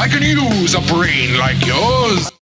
I can use a brain like yours.